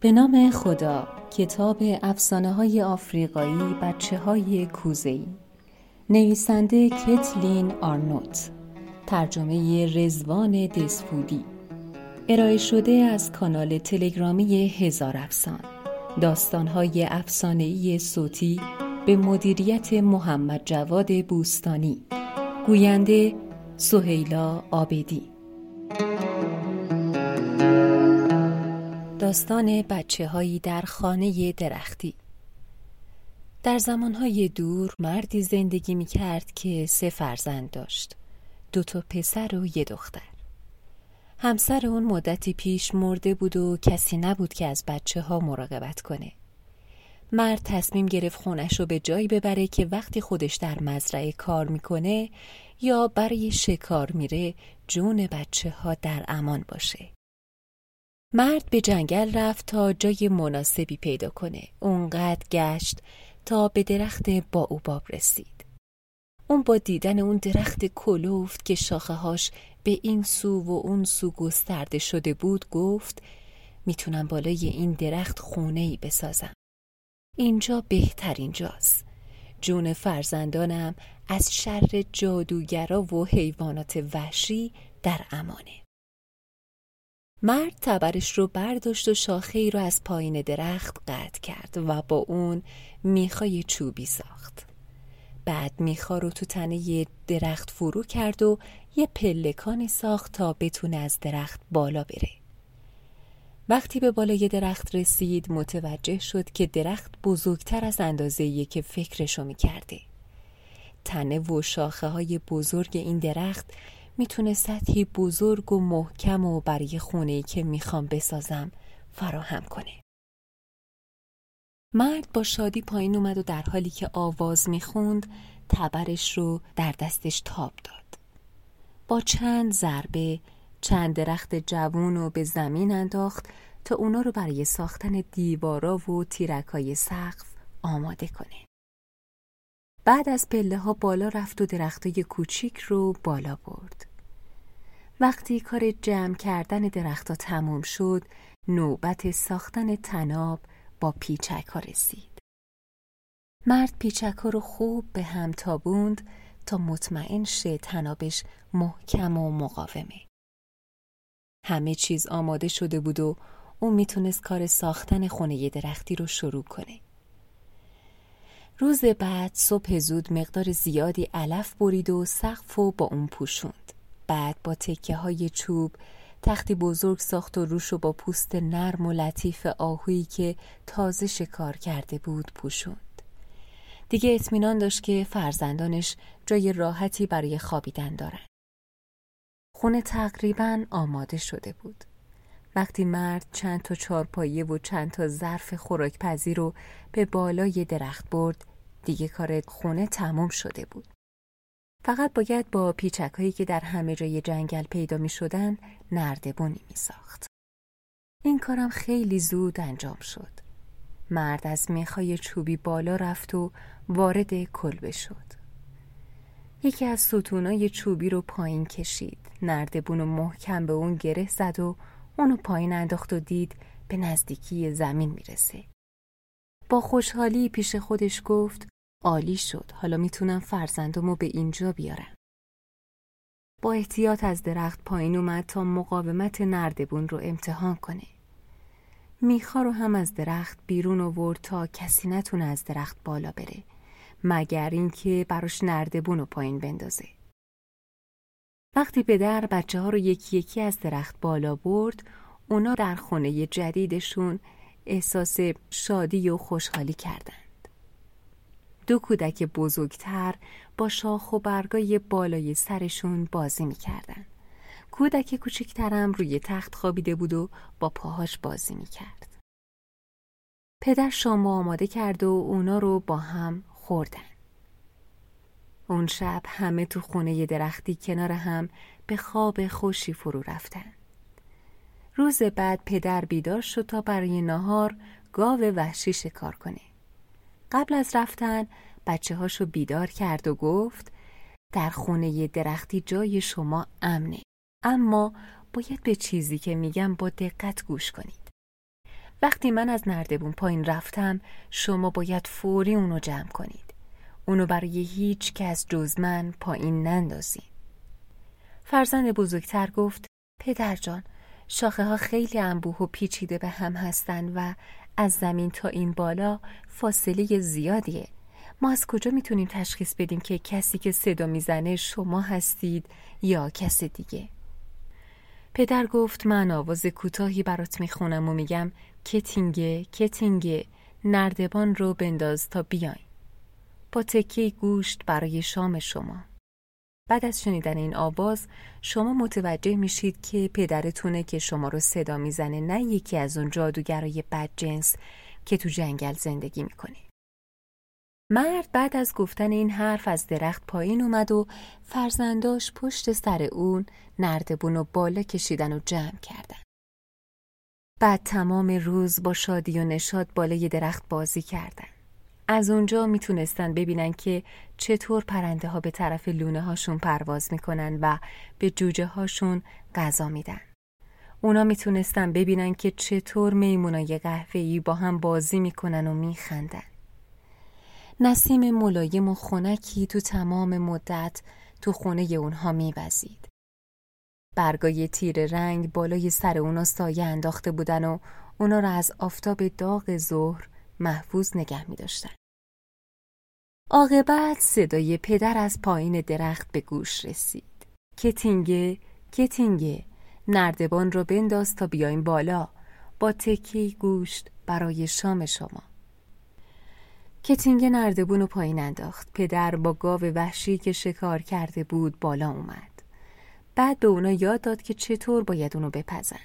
به نام خدا کتاب افسانه های آفریقایی بچه های کوزهی نویسنده کتلین آرنوت ترجمه رزوان دسفودی. ارائه شده از کانال تلگرامی هزار افسان. داستانهای افسانه‌ای صوتی به مدیریت محمد جواد بوستانی. گوینده سهیلا آبدی. داستان بچه هایی در خانه درختی. در زمانهای دور مردی زندگی می کرد که سه فرزند داشت دو تا پسر و یه دختر. همسر اون مدتی پیش مرده بود و کسی نبود که از بچه ها مراقبت کنه. مرد تصمیم گرفت خونش رو به جایی ببره که وقتی خودش در مزرعه کار می‌کنه یا برای شکار میره جون بچه ها در امان باشه. مرد به جنگل رفت تا جای مناسبی پیدا کنه. اونقدر گشت تا به درخت باوباب رسید. اون با دیدن اون درخت کلوفت که شاخه هاش به این سو و اون سو گسترده شده بود گفت می‌تونم بالای این درخت خونه ای بسازم. اینجا بهترین جاست. جون فرزندانم از شر جادوگرا و حیوانات وحشی در امانه. مرد تبرش رو برداشت و شاخه ای رو از پایین درخت قطع کرد و با اون میخای چوبی ساخت. بعد میخا رو تو تنه درخت فرو کرد و یه پلکانی ساخت تا بتونه از درخت بالا بره. وقتی به بالای درخت رسید متوجه شد که درخت بزرگتر از اندازه که فکرشو می‌کرده. تنه و شاخه های بزرگ این درخت می‌تونه سطحی بزرگ و محکم و برای خونه که می‌خوام بسازم فراهم کنه. مرد با شادی پایین اومد و در حالی که آواز می‌خوند تبرش رو در دستش تاب داد. با چند ضربه چند درخت جوون رو به زمین انداخت تا اونا رو برای ساختن دیوارا و تیرکای سقف آماده کنه. بعد از پله ها بالا رفت و درختای کوچیک رو بالا برد. وقتی کار جمع کردن درختها تموم شد، نوبت ساختن تناب با پیچک ها رسید. مرد پیچک ها رو خوب به هم تابوند تا مطمئن شه تنابش محکم و مقاومه. همه چیز آماده شده بود و اون می‌تونست کار ساختن خونه درختی رو شروع کنه. روز بعد صبح زود مقدار زیادی علف برید و سقف و با اون پوشوند. بعد با تکه های چوب تختی بزرگ ساخت و روشو با پوست نرم و لطیف آهویی که تازه شکار کرده بود پوشوند. دیگه اطمینان داشت که فرزندانش جای راحتی برای خوابیدن دارن. خونه تقریبا آماده شده بود. وقتی مرد چند تا چارپایه و چند تا ظرف خوراکپزی رو به بالای درخت برد دیگه کار خونه تمام شده بود. فقط باید با پیچک هایی که در همه جای جنگل پیدا می شدن نردبونی می ساخت. این کارم خیلی زود انجام شد. مرد از میخای چوبی بالا رفت و وارد کلبه شد. یکی از ستونای چوبی رو پایین کشید. نردبون و محکم به اون گره زد و اونو پایین انداخت و دید به نزدیکی زمین می‌رسه. با خوشحالی پیش خودش گفت عالی شد. حالا می‌تونم فرزندمو به اینجا بیارم. با احتیاط از درخت پایین اومد تا مقاومت نردبون رو امتحان کنه. میخا رو هم از درخت بیرون آورد تا کسی نتونه از درخت بالا بره مگر اینکه براش نردبون رو پایین بندازه. وقتی پدر بچه ها رو یکی یکی از درخت بالا برد اونا در خونه جدیدشون احساس شادی و خوشحالی کردن. دو کودک بزرگتر با شاخ و برگای بالای سرشون بازی می‌کردن. کودک کوچکترم روی تخت خوابیده بود و با پاهاش بازی می‌کرد. پدر شام آماده کرد و اونا رو با هم خوردن. اون شب همه تو خونه درختی کنار هم به خواب خوشی فرو رفتن. روز بعد پدر بیدار شد تا برای نهار گاو وحشی شکار کنه. قبل از رفتن بچه هاشو بیدار کرد و گفت در خونه درختی جای شما امنه اما باید به چیزی که میگم با دقت گوش کنید. وقتی من از نردبون پایین رفتم شما باید فوری اونو جمع کنید. اونو برای هیچ کس جز من پایین نندازید فرزند بزرگتر گفت پدر جان شاخه ها خیلی انبوه و پیچیده به هم هستند و از زمین تا این بالا فاصله زیادیه. ما از کجا می‌تونیم تشخیص بدیم که کسی که صدا می‌زنه شما هستید یا کس دیگه؟ پدر گفت من آواز کوتاهی برات می‌خونم و میگم کتینگه کتینگه نردبان رو بنداز تا بیاین. با تکه گوشت برای شام شما. بعد از شنیدن این آواز شما متوجه میشید که پدرتونه که شما رو صدا می‌زنه نه یکی از اون جادوگرای بدجنس که تو جنگل زندگی می‌کنه مرد بعد از گفتن این حرف از درخت پایین اومد و فرزنداش پشت سر اون نردبون و بالا کشیدن و جمع کردن. بعد تمام روز با شادی و نشاد بالای درخت بازی کردن. از اونجا می‌تونستن ببینن که چطور پرنده ها به طرف لونه هاشون پرواز می‌کنن و به جوجه هاشون غذا میدن. اونا می‌تونستن ببینن که چطور میمونای قهوه‌ای با هم بازی می‌کنن و میخندن. نسیم ملایم و خونکی تو تمام مدت تو خونه اونها میوزید. برگای تیر رنگ بالای سر اونا سایه انداخته بودن و اونا را از آفتاب داغ ظهر محفوظ نگه می داشتن. عاقبت صدای پدر از پایین درخت به گوش رسید. کتینگه، کتینگه، نردبان رو بنداز تا بیایم بالا با تکی گوشت برای شام شما. کتینگ نردبون و پایین انداخت پدر با گاو وحشی که شکار کرده بود بالا اومد بعد به اونا یاد داد که چطور باید اونو بپزن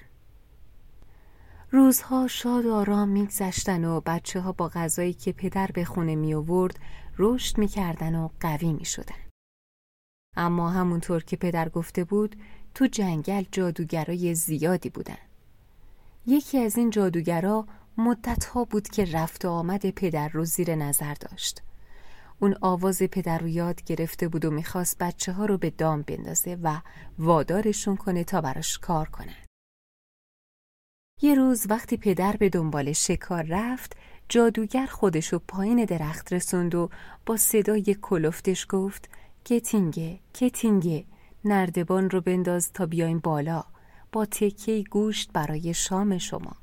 روزها شاد و آرام میگذشتن و بچه ها با غذایی که پدر به خونه می آورد رشد می‌کردن و قوی می شدن. اما همونطور که پدر گفته بود تو جنگل جادوگرای زیادی بودن. یکی از این جادوگرا مدتها بود که رفت و آمد پدر رو زیر نظر داشت. اون آواز پدر رو یاد گرفته بود و می‌خواست بچه ها رو به دام بندازه و وادارشون کنه تا براش کار کنن. یه روز وقتی پدر به دنبال شکار رفت جادوگر خودشو پایین درخت رسوند و با صدای کلفتش گفت کتینگه کتینگه نردبان رو بنداز تا بیایم بالا. با تکه گوشت برای شام شما.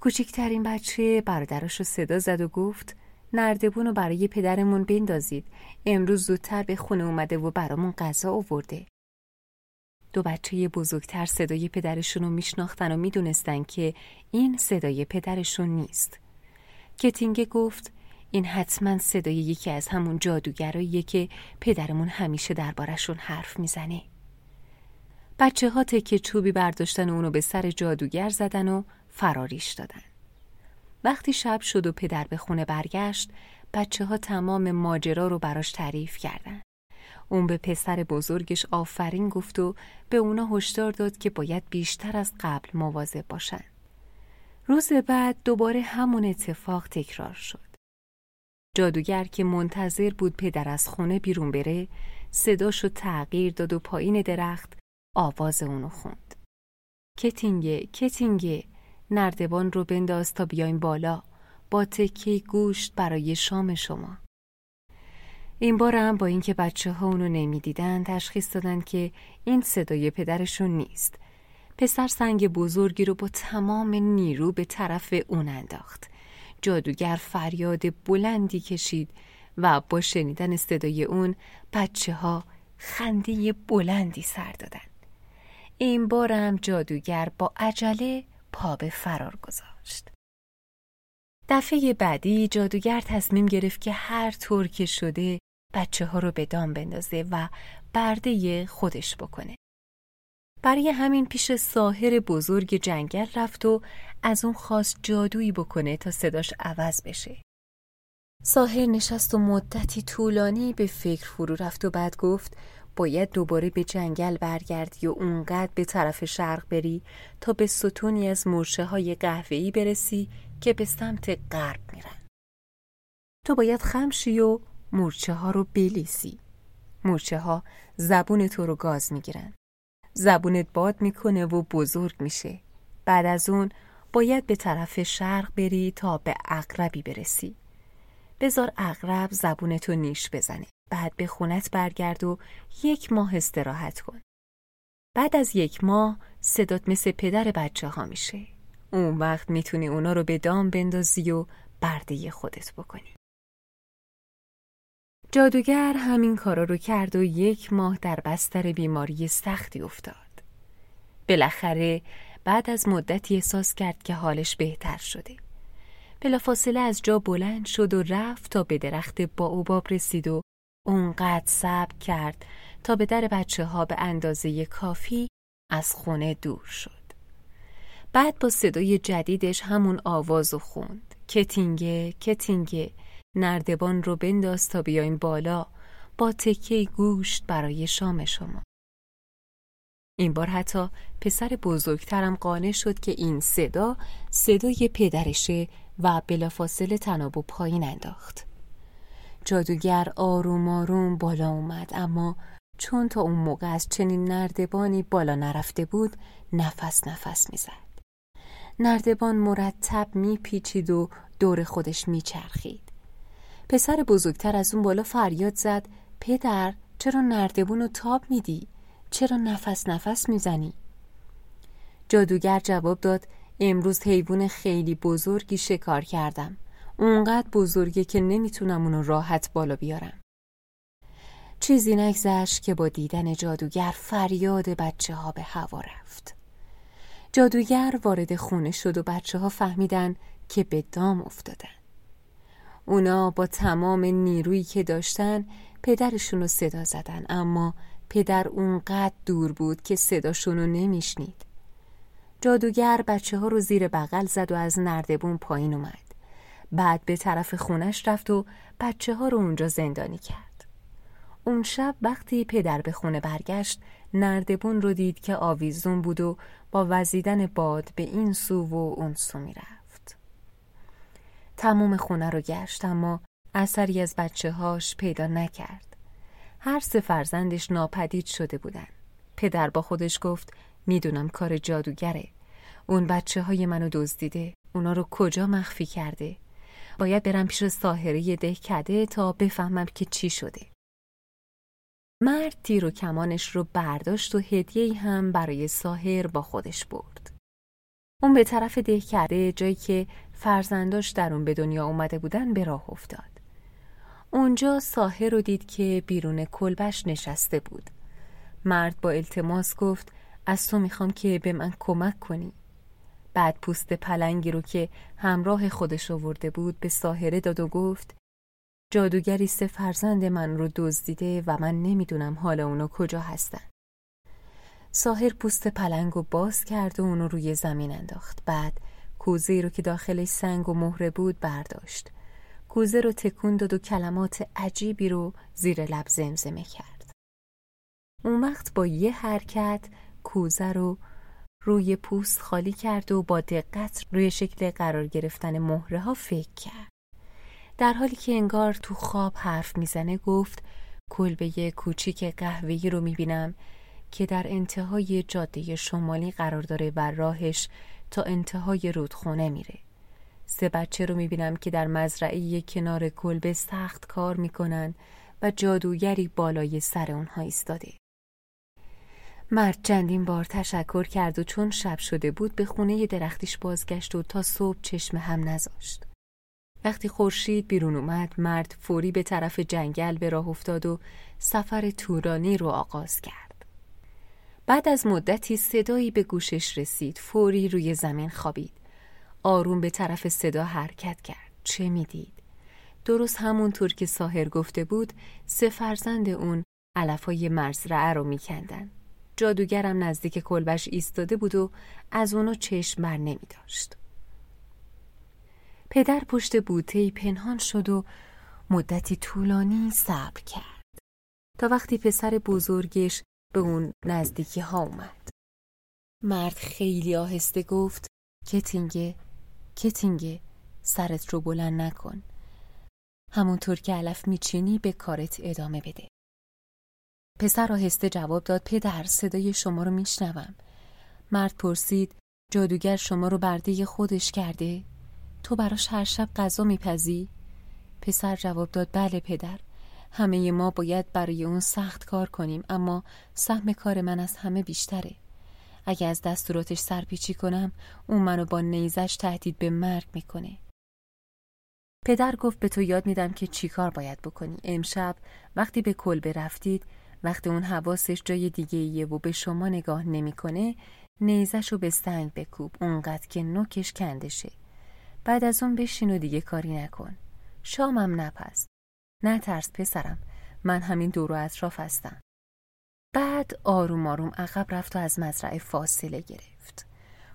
کوچکترین بچه برادرش رو صدا زد و گفت نردبون رو برای پدرمون بندازید. امروز زودتر به خونه اومده و برامون غذا آورده. دو بچه بزرگتر صدای پدرشون رو میشناختن و می‌دونستن که این صدای پدرشون نیست کتینگه گفت این حتما صدای یکی از همون جادوگراییه که پدرمون همیشه دربارشون حرف می‌زنه بچه ها تکه چوبی برداشتن و اونو به سر جادوگر زدن و فراریش دادن. وقتی شب شد و پدر به خونه برگشت بچه ها تمام ماجرا رو براش تعریف کردن. اون به پسر بزرگش آفرین گفت و به اونا هشدار داد که باید بیشتر از قبل مواظب باشن. روز بعد دوباره همون اتفاق تکرار شد. جادوگر که منتظر بود پدر از خونه بیرون بره صداشو تغییر داد و پایین درخت آواز اونو خوند. کتینگه کتینگه نردبان رو بنداز تا بیایم بالا با تکه گوشت برای شام شما این بار هم با اینکه بچه ها اونو نمی‌دیدن تشخیص دادن که این صدای پدرشون نیست. پسر سنگ بزرگی رو با تمام نیرو به طرف اون انداخت. جادوگر فریاد بلندی کشید و با شنیدن صدای اون بچه ها خنده بلندی سر دادن. این بارم جادوگر با عجله پا به فرار گذاشت. دفعه بعدی جادوگر تصمیم گرفت که هر طور که شده بچه ها رو به دام بندازه و برده خودش بکنه. برای همین پیش ساهر بزرگ جنگل رفت و از اون خواست جادویی بکنه تا صداش عوض بشه. ساهر نشست و مدتی طولانی به فکر فرو رفت و بعد گفت باید دوباره به جنگل برگردی و اونقدر به طرف شرق بری تا به ستونی از مرشه های قهوه‌ای برسی که به سمت غرب میرن. تو باید خمشی و مورچه ها رو بلیسی. مورچه ها زبون تو رو گاز می‌گیرن. زبونت باد می‌کنه و بزرگ میشه. بعد از اون باید به طرف شرق بری تا به اقربی برسی بزار اقرب زبونتو نیش بزنه بعد به خونت برگرد و یک ماه استراحت کن بعد از یک ماه صدات مثل پدر بچه ها میشه اون وقت می‌تونی اونا رو به دام بندازی و برده خودت بکنی جادوگر همین کارا رو کرد و یک ماه در بستر بیماری سختی افتاد بالاخره بعد از مدتی احساس کرد که حالش بهتر شده بلافاصله از جا بلند شد و رفت تا به درخت اوباب رسید و اونقدر صبر کرد تا به در بچه ها به اندازه کافی از خونه دور شد. بعد با صدای جدیدش همون آواز و خوند. کتینگه کتینگه نردبان رو بنداز تا بیاین بالا با تکه گوشت برای شام شما. این بار حتی پسر بزرگترم قانع شد که این صدا صدای پدرشه و بلافاصله تنابو پایین انداخت. جادوگر آروم آروم بالا اومد اما چون تا اون موقع از چنین نردبانی بالا نرفته بود نفس نفس می‌زد. نردبان مرتب میپیچید و دور خودش میچرخید. پسر بزرگتر از اون بالا فریاد زد. پدر چرا نردبون رو تاب میدی؟ چرا نفس نفس می‌زنی؟ جادوگر جواب داد امروز حیوان خیلی بزرگی شکار کردم. اونقدر بزرگه که نمی‌تونم اونو راحت بالا بیارم. چیزی نگذشت که با دیدن جادوگر فریاد بچه ها به هوا رفت. جادوگر وارد خونه شد و بچه ها فهمیدن که به دام افتادن. اونا با تمام نیرویی که داشتن پدرشون رو صدا زدن اما پدر اونقدر دور بود که صداشون رو نمیشنید. جادوگر بچه ها رو زیر بغل زد و از نردبون پایین اومد. بعد به طرف خونش رفت و بچه ها رو اونجا زندانی کرد. اون شب وقتی پدر به خونه برگشت نردبون رو دید که آویزون بود و با وزیدن باد به این سو و اون سو می‌رفت. تموم خونه رو گشت اما اثری از بچه هاش پیدا نکرد. هر سه فرزندش ناپدید شده بودن. پدر با خودش گفت می‌دونم کار جادوگره. اون بچه های منو دزدیده. اونا رو کجا مخفی کرده؟ باید برم پیش ساهره کده تا بفهمم که چی شده. مرد تیر و کمانش رو برداشت و هدیه هم برای ساهر با خودش برد. اون به طرف دهکده جایی که فرزنداش در اون به دنیا اومده بودن به راه افتاد. اونجا ساهر رو دید که بیرون کلبش نشسته بود. مرد با التماس گفت از تو می‌خوام که به من کمک کنی. بعد پوست پلنگی رو که همراه خودش آورده بود به ساهره داد و گفت جادوگری سه فرزند من رو دزدیده و من نمی‌دونم حال اونو کجا هستن. ساهر پوست پلنگ رو باز کرد و اونو روی زمین انداخت. بعد کوزه رو که داخلش سنگ و مهره بود برداشت کوزه رو تکون داد و کلمات عجیبی رو زیر لب زمزمه کرد اون وقت با یه حرکت کوزه رو روی پوست خالی کرد و با دقت روی شکل قرار گرفتن مهره ها فکر کرد. در حالی که انگار تو خواب حرف می‌زنه گفت کلبه کوچیک قهوه‌ای رو می‌بینم که در انتهای جاده شمالی قرار داره و راهش تا انتهای رودخونه میره. سه بچه رو می‌بینم که در مزرعه کنار کلبه سخت کار می‌کنن و جادوگری بالای سر اونها ایستاده. مرد چندین بار تشکر کرد و چون شب شده بود به خونه درختیش بازگشت و تا صبح چشم هم نذاشت. وقتی خورشید بیرون اومد مرد فوری به طرف جنگل به راه افتاد و سفر تورانی رو آغاز کرد. بعد از مدتی صدایی به گوشش رسید فوری روی زمین خوابید. آروم به طرف صدا حرکت کرد. چه می‌دید؟ درست همونطور که ساهر گفته بود سه فرزند اون علفای مرزرعه رو میکندن. جادوگرم نزدیک کلبش ایستاده بود و از اونو چشم بر نمی داشت. پدر پشت بوته پنهان شد و مدتی طولانی صبر کرد تا وقتی پسر بزرگش به اون نزدیکی ها اومد. مرد خیلی آهسته گفت کتینگه کتینگه سرت رو بلند نکن همونطور که علف میچینی به کارت ادامه بده پسر آهسته جواب داد پدر صدای شما رو میشنوم مرد پرسید جادوگر شما رو برده خودش کرده؟ تو براش هر شب غذا میپزی؟ پسر جواب داد بله پدر همه ما باید برای اون سخت کار کنیم اما سهم کار من از همه بیشتره. اگه از دستوراتش سرپیچی کنم اون منو با نیزش تهدید به مرگ می‌کنه. پدر گفت به تو یاد میدم که چیکار باید بکنی. امشب وقتی به کلبه رفتید وقتی اون حواسش جای دیگه ایه و به شما نگاه نمی‌کنه نیزش رو به سنگ بکوب. اونقدر که نوکش کندشه. بعد از اون بشین و دیگه کاری نکن. شامم نپز. نه ترس پسرم من همین دور و اطراف هستم. بعد آروم آروم عقب رفت و از مزرعه فاصله گرفت.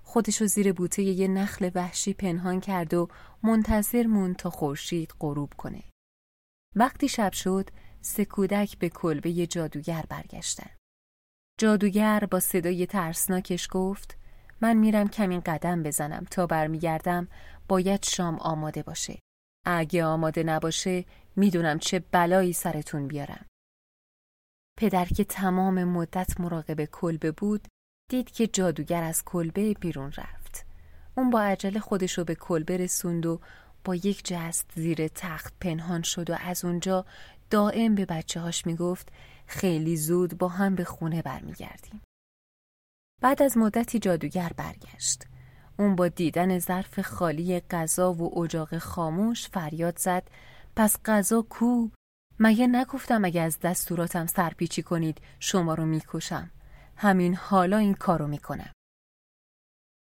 خودشو زیر بوته یه نخل وحشی پنهان کرد و منتظر مون تا خورشید غروب کنه. وقتی شب شد سه کودک به کلبه جادوگر برگشتن. جادوگر با صدای ترسناکش گفت من میرم کمی قدم بزنم تا برمیگردم باید شام آماده باشه. اگه آماده نباشه می‌دونم چه بلایی سرتون بیارم پدر که تمام مدت مراقب کلبه بود دید که جادوگر از کلبه بیرون رفت اون با عجله خودشو به کلبه رسوند و با یک جست زیر تخت پنهان شد و از اونجا دائم به بچه هاش می‌گفت خیلی زود با هم به خونه برمیگردیم. بعد از مدتی جادوگر برگشت. اون با دیدن ظرف خالی غذا و اجاق خاموش فریاد زد. پس غذا کو؟ مگه نگفتم اگه از دستوراتم سرپیچی کنید شما رو می‌کشم. همین حالا این کارو می‌کنم.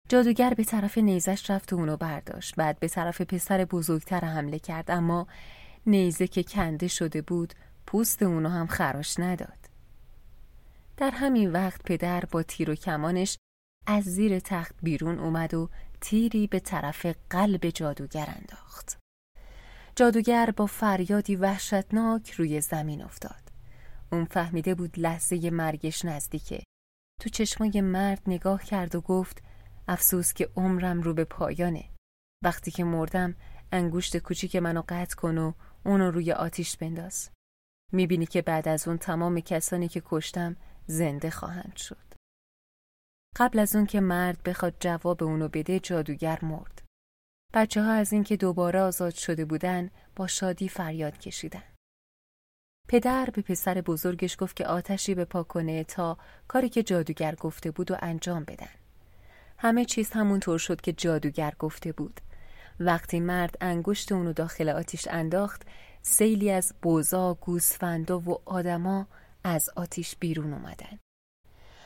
جادوگر به طرف نیزش رفت و اونو برداشت. بعد به طرف پسر بزرگتر حمله کرد اما نیزه که کنده شده بود پوست اونو هم خراش نداد. در همین وقت پدر با تیر و کمانش از زیر تخت بیرون اومد و تیری به طرف قلب جادوگر انداخت. جادوگر با فریادی وحشتناک روی زمین افتاد. اون فهمیده بود لحظه مرگش نزدیکه. تو چشمای مرد نگاه کرد و گفت افسوس که عمرم رو به پایانه. وقتی که مردم انگشت کوچیک منو قطع کن و اونو روی آتیش بنداز. می‌بینی که بعد از اون تمام کسانی که کشتم زنده خواهند شد. قبل از اون که مرد بخواد جواب اونو بده جادوگر مرد. بچه ها از اینکه دوباره آزاد شده بودن با شادی فریاد کشیدن. پدر به پسر بزرگش گفت که آتشی به پا کنه تا کاری که جادوگر گفته بود و انجام بدن. همه چیز همونطور شد که جادوگر گفته بود. وقتی مرد انگشت اونو داخل آتیش انداخت سیلی از بوزا، گوسفندا و آدما از آتیش بیرون اومدن.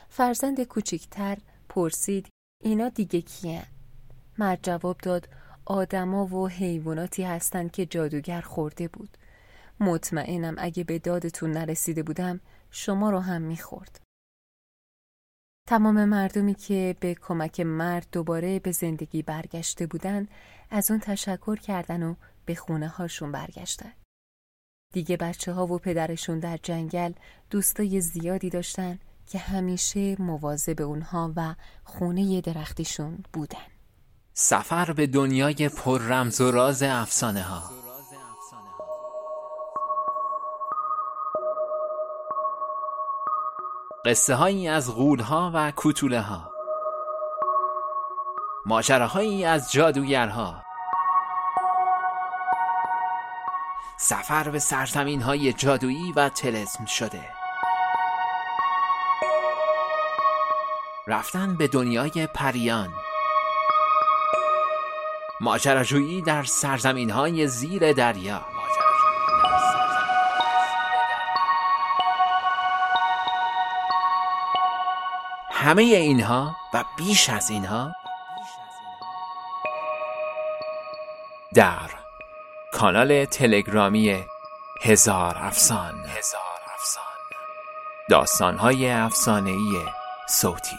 فرزند کوچیکتر پرسید اینا دیگه کیه؟ مرد جواب داد آدما و حیواناتی هستند که جادوگر خورده بود. مطمئنم اگه به دادتون نرسیده بودم شما رو هم می‌خورد. تمام مردمی که به کمک مرد دوباره به زندگی برگشته بودن از اون تشکر کردن و به خونه هاشون برگشتن. دیگه بچه ها و پدرشون در جنگل دوستای زیادی داشتن که همیشه مواظب اونها و خونه درختیشون بودن. سفر به دنیای پر رمز و راز افسانه ها. قصه هایی از غول ها و کوتوله ها. ماجراهایی از جادوگرها سفر به سرزمین های جادویی و تلسم شده. رفتن به دنیای پریان. ماجراجویی در سرزمین های زیر دریا. همه اینها و بیش از اینها در کانال تلگرامی هزار افسان هزار افسان. داستانهای افسانه‌ای صوتی.